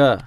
않을까